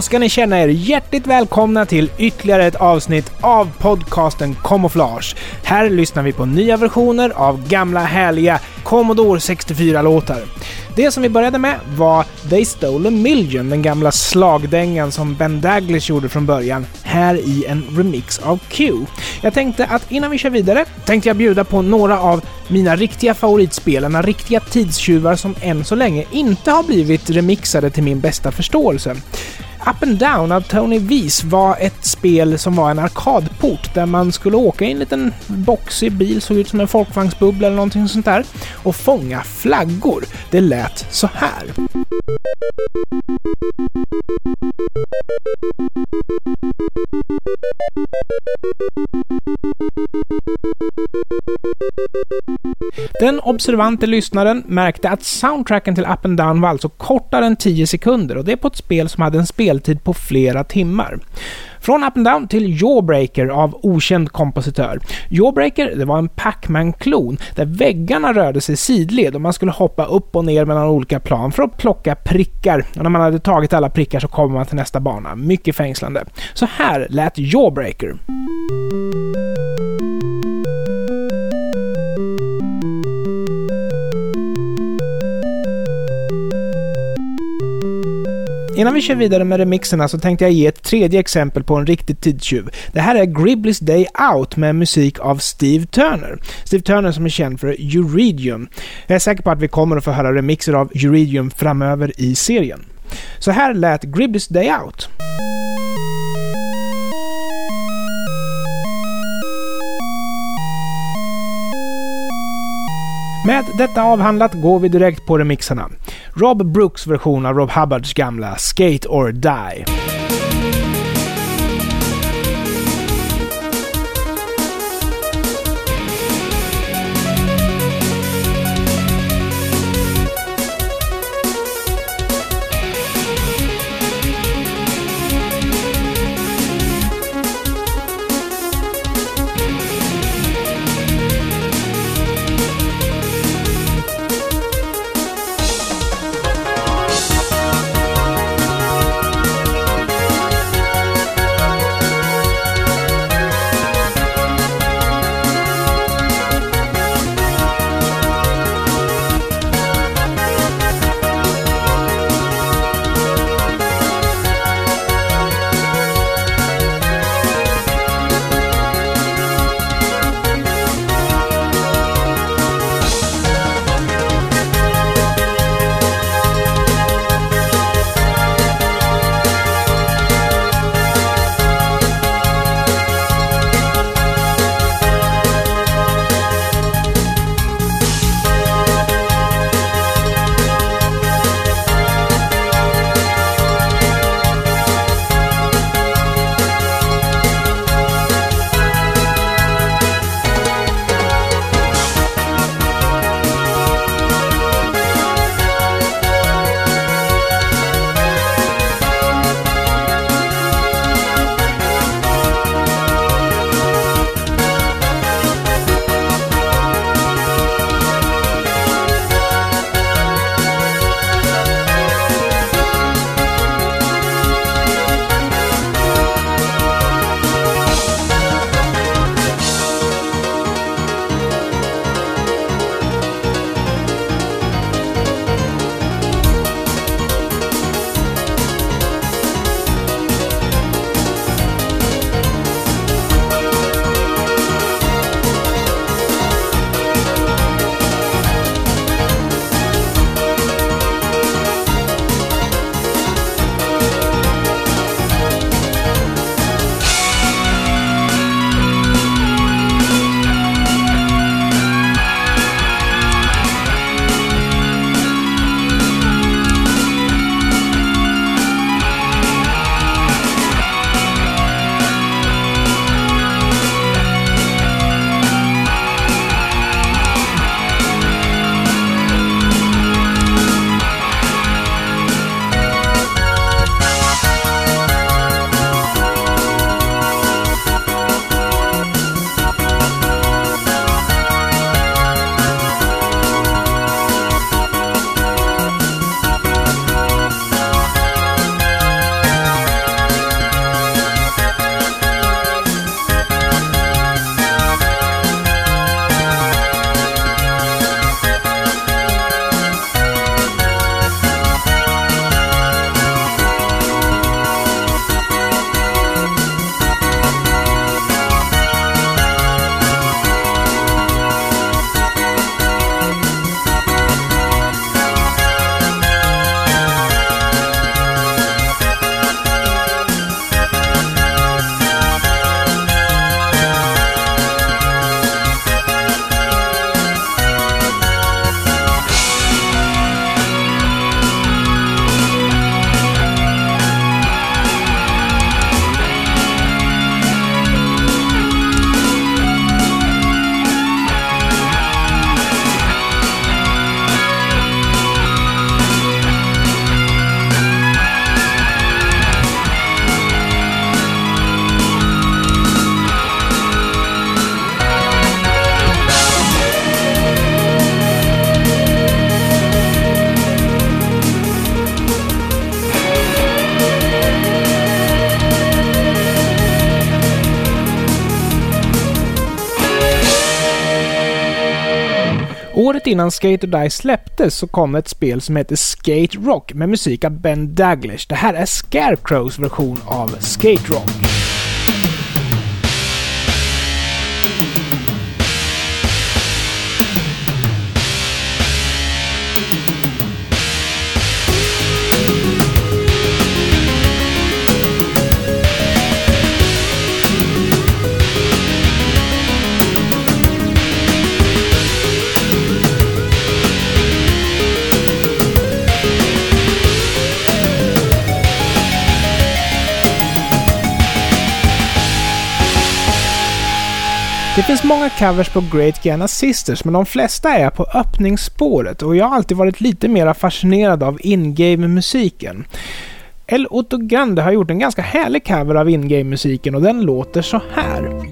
Då ska ni känna er hjärtligt välkomna till ytterligare ett avsnitt av podcasten Camouflage. Här lyssnar vi på nya versioner av gamla härliga Commodore 64-låtar. Det som vi började med var They Stole a Million, den gamla slagdängan som Ben Daglish gjorde från början, här i en remix av Q. Jag tänkte att innan vi kör vidare tänkte jag bjuda på några av mina riktiga favoritspel, riktiga tidstjuvar som än så länge inte har blivit remixade till min bästa förståelse. Up and Down av Tony Wies var ett spel som var en arkadport där man skulle åka i en liten boxig bil, såg ut som en folkvagnsbubbla eller någonting sånt där, och fånga flaggor. Det lät så här. Den observante lyssnaren märkte att soundtracken till Up and Down var alltså kortare än 10 sekunder och det på ett spel som hade en speltid på flera timmar. Från Up and Down till Jawbreaker av okänd kompositör. Jawbreaker, det var en Pac-Man-klon där väggarna rörde sig sidled och man skulle hoppa upp och ner mellan olika plan för att plocka prickar. Och när man hade tagit alla prickar så kommer man till nästa bana. Mycket fängslande. Så här lät Jawbreaker. Innan vi kör vidare med remixerna så tänkte jag ge ett tredje exempel på en riktig tidstjuv. Det här är Gribblis Day Out med musik av Steve Turner. Steve Turner som är känd för Euridium. Jag är säker på att vi kommer att få höra remixer av Euridium framöver i serien. Så här lät Gribblis Day Out. Med detta avhandlat går vi direkt på remixerna. Rob Brooks version av Rob Hubbards gamla Skate or Die. Året innan Skate or Die släpptes så kom ett spel som heter Skate Rock med musik av Ben Daglish. Det här är Scarecrows version av Skate Rock. Det finns många covers på Great Giana Sisters, men de flesta är på öppningsspåret och jag har alltid varit lite mer fascinerad av in-game-musiken. El Otto Grande har gjort en ganska härlig cover av in-game-musiken och den låter så här.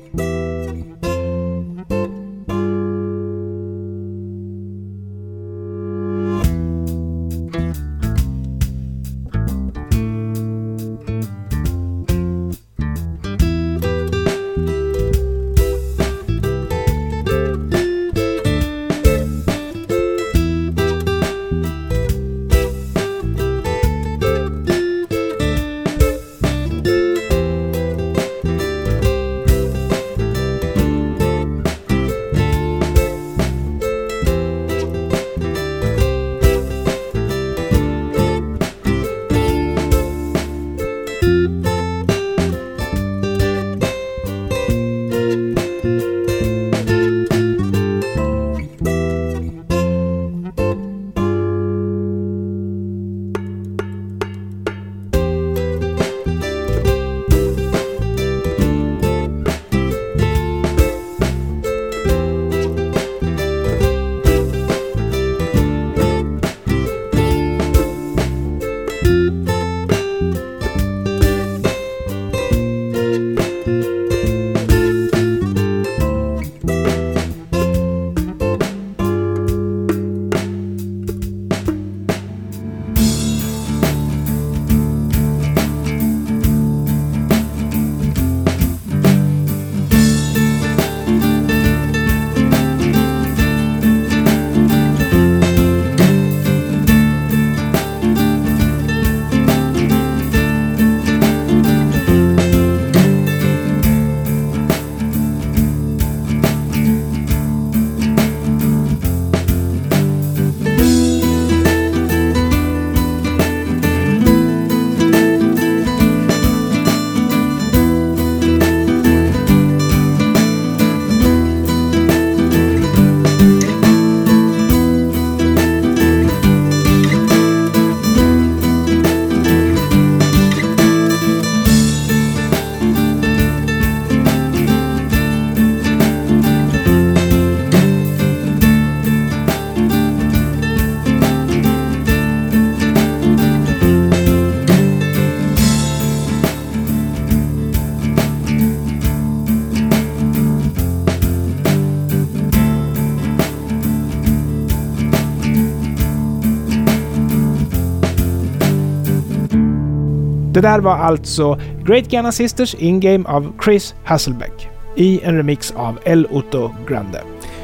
Det där var alltså Great Ghana Sisters In-Game av Chris Hasselbeck i en remix av El Otto Grande.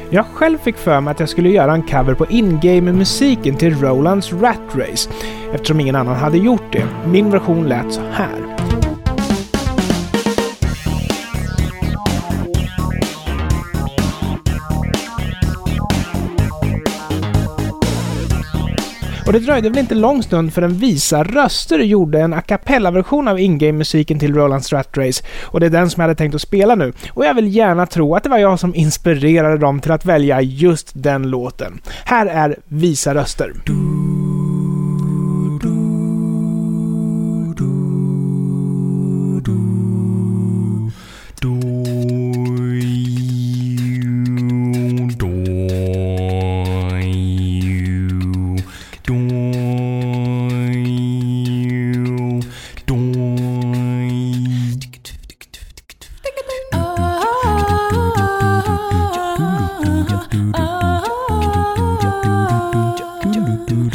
Jag själv fick för mig att jag skulle göra en cover på in-game-musiken till Rolands Rat Race eftersom ingen annan hade gjort det. Min version lät så här. Och det dröjde väl inte lång stund förrän Visa Röster gjorde en a cappella-version av in-game-musiken till Roland Strat Race. Och det är den som jag hade tänkt att spela nu. Och jag vill gärna tro att det var jag som inspirerade dem till att välja just den låten. Här är Visa Röster.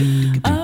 do.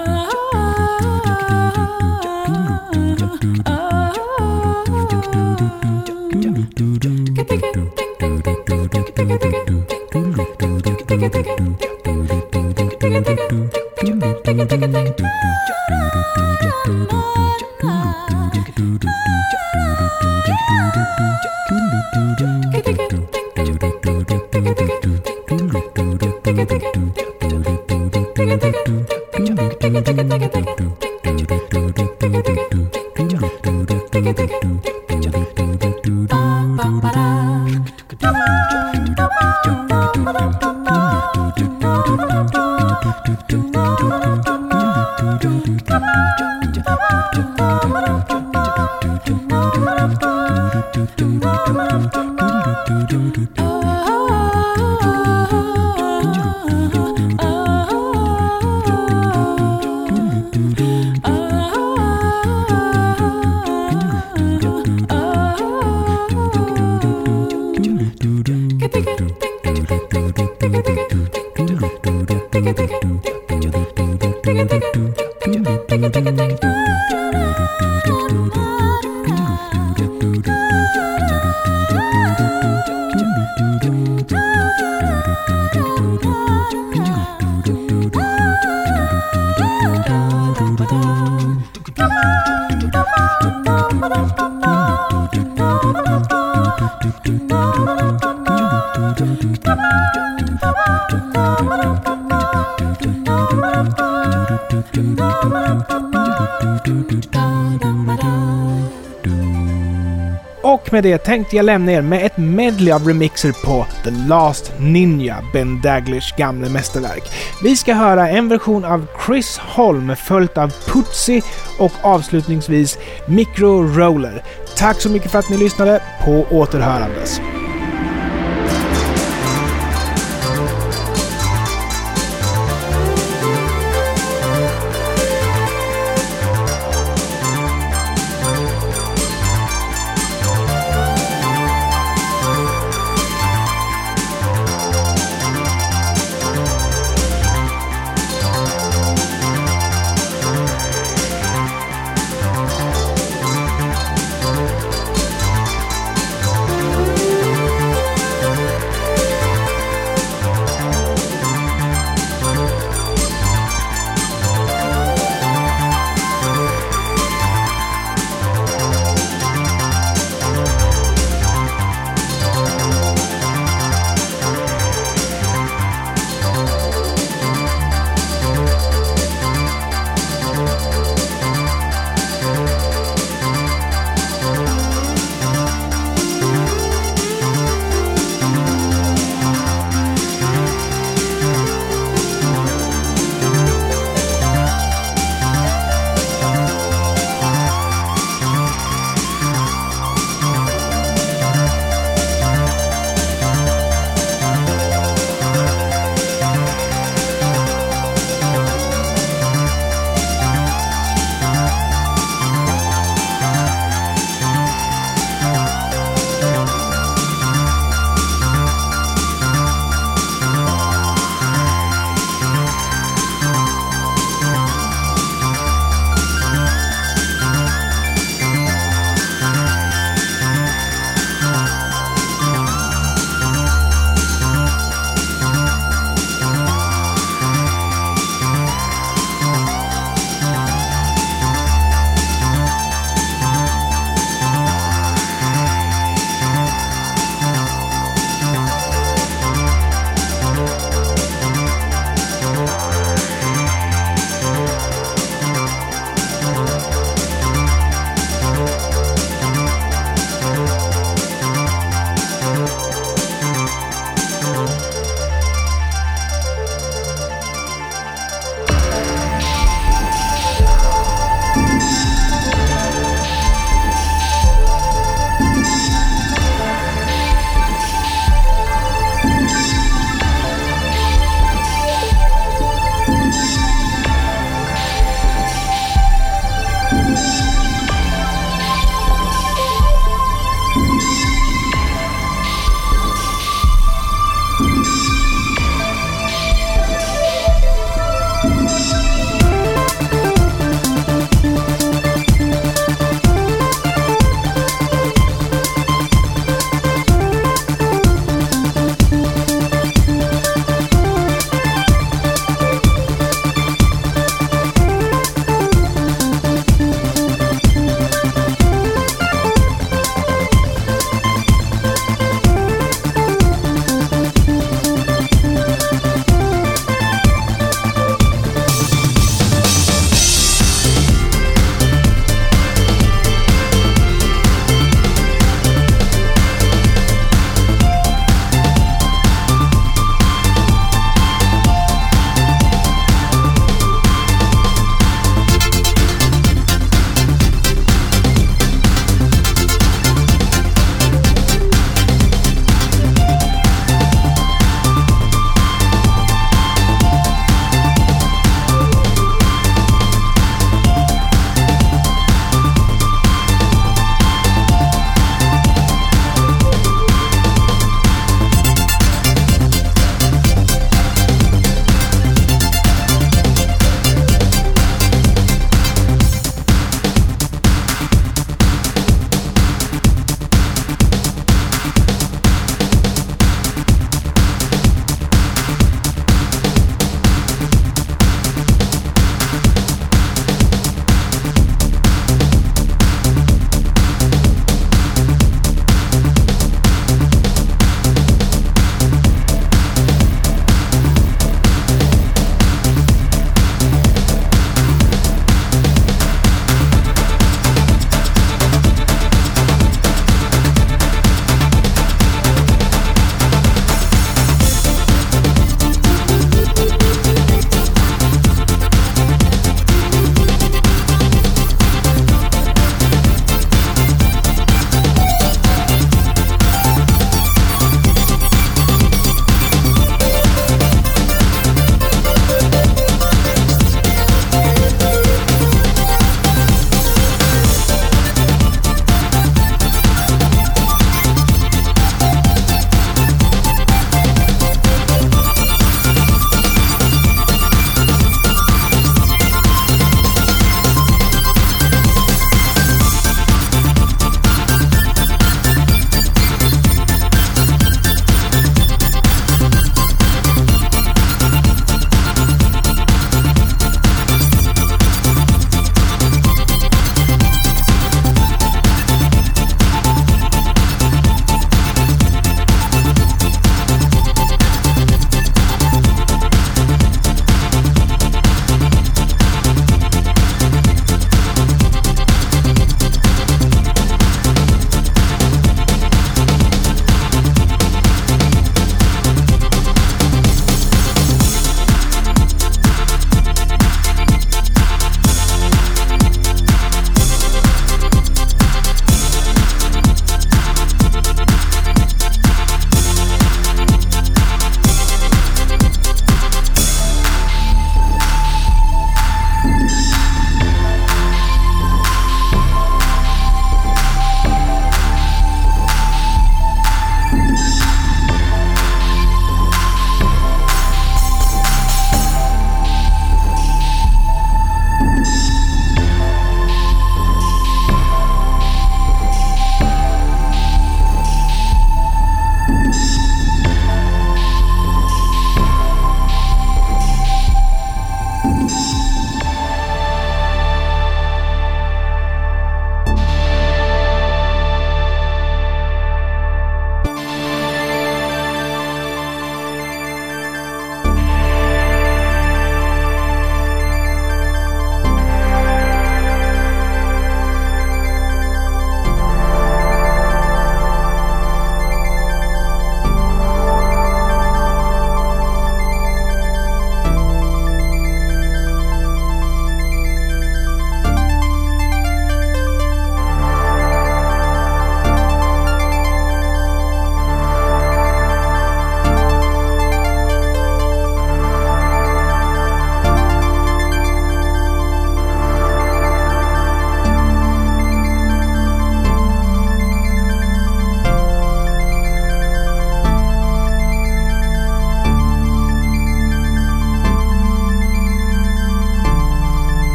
Och med det tänkte jag lämna er med ett medley av remixer på The Last Ninja, Ben Daglish gamla mästerverk. Vi ska höra en version av Chris Holm följt av Putsi och avslutningsvis Micro Roller. Tack så mycket för att ni lyssnade. På återhörandes.